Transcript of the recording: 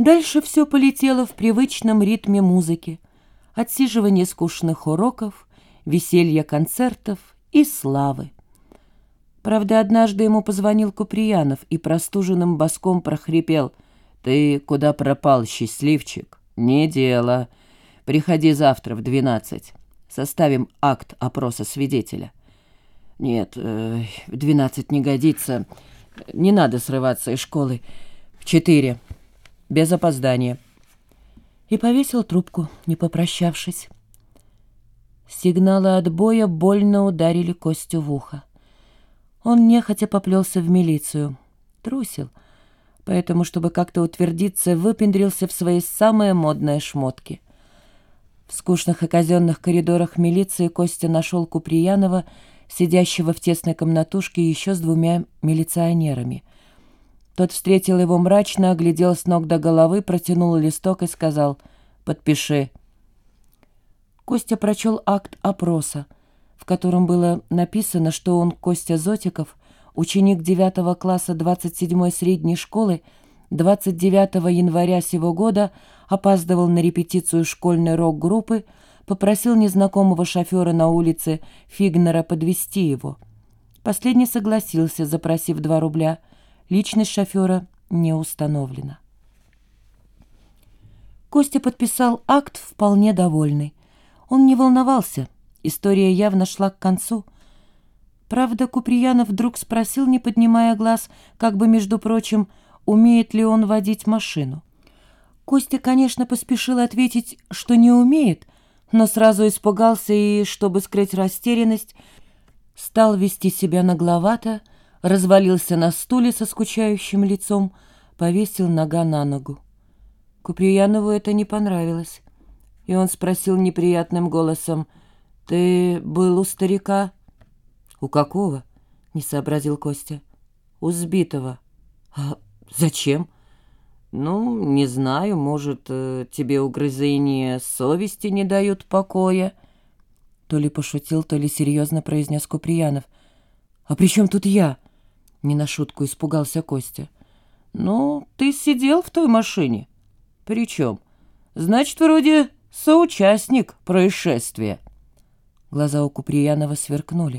Дальше все полетело в привычном ритме музыки. Отсиживание скучных уроков, веселье концертов и славы. Правда, однажды ему позвонил Куприянов и простуженным боском прохрипел. «Ты куда пропал, счастливчик? Не дело. Приходи завтра в двенадцать. Составим акт опроса свидетеля». «Нет, э, двенадцать не годится. Не надо срываться из школы. В четыре. Без опоздания». И повесил трубку, не попрощавшись. Сигналы отбоя больно ударили Костю в ухо. Он нехотя поплелся в милицию. Трусил, поэтому, чтобы как-то утвердиться, выпендрился в свои самые модные шмотки. В скучных и казенных коридорах милиции Костя нашел Куприянова, сидящего в тесной комнатушке еще с двумя милиционерами. Тот встретил его мрачно, оглядел с ног до головы, протянул листок и сказал «Подпиши». Костя прочел акт опроса — в котором было написано, что он, Костя Зотиков, ученик 9 класса 27-й средней школы, 29 января сего года опаздывал на репетицию школьной рок-группы, попросил незнакомого шофера на улице Фигнера подвести его. Последний согласился, запросив 2 рубля. Личность шофера не установлена. Костя подписал акт вполне довольный. Он не волновался – История явно шла к концу. Правда, Куприянов вдруг спросил, не поднимая глаз, как бы, между прочим, умеет ли он водить машину. Костя, конечно, поспешил ответить, что не умеет, но сразу испугался и, чтобы скрыть растерянность, стал вести себя нагловато, развалился на стуле со скучающим лицом, повесил нога на ногу. Куприянову это не понравилось, и он спросил неприятным голосом — «Ты был у старика?» «У какого?» — не сообразил Костя. «У сбитого». «А зачем?» «Ну, не знаю, может, э, тебе угрызения совести не дают покоя?» То ли пошутил, то ли серьезно произнес Куприянов. «А при чем тут я?» — не на шутку испугался Костя. «Ну, ты сидел в той машине». «При чем? Значит, вроде соучастник происшествия». Глаза у Куприянова сверкнули.